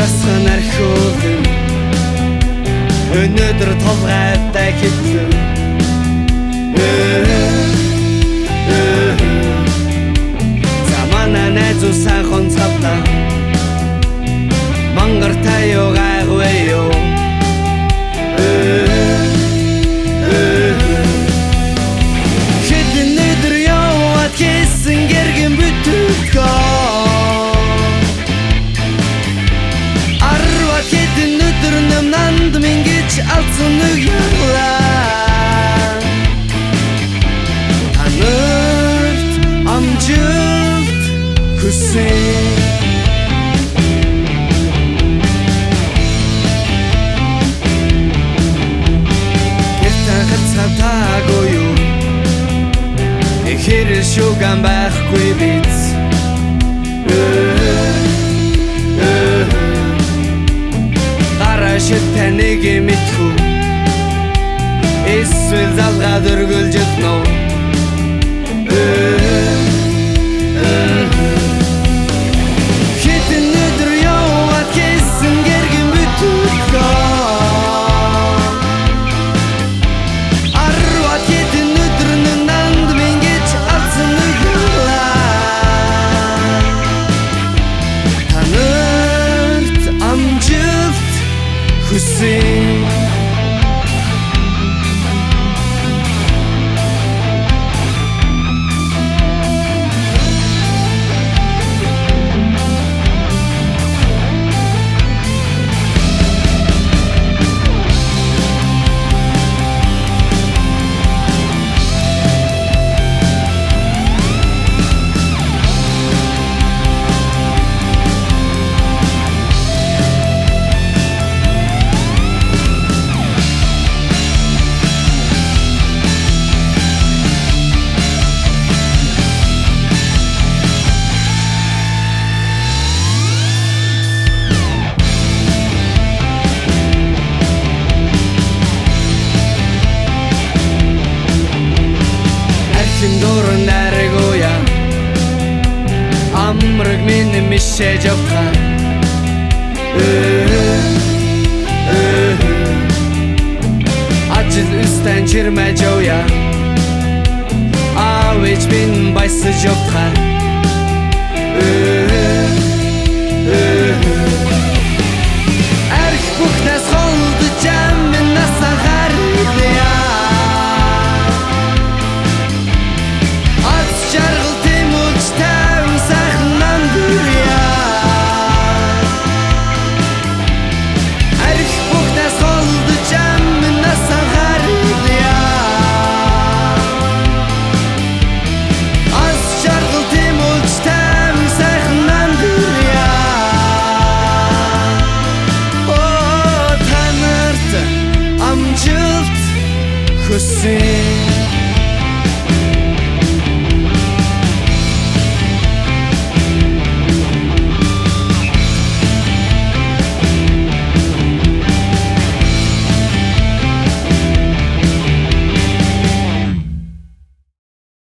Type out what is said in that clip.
Ургасхан архиулын Өнөөдөр толгайтай хэвсэн Замана найзуу сайхан цавлаа шүгэн байхгүй биз. Гараа шил таныг мэдхүү من مش جفقا Aciz üstten çirme coya Aviç bin baysı jokka Erk buhnes oldu cemin nasa gardiya At çargıl The sing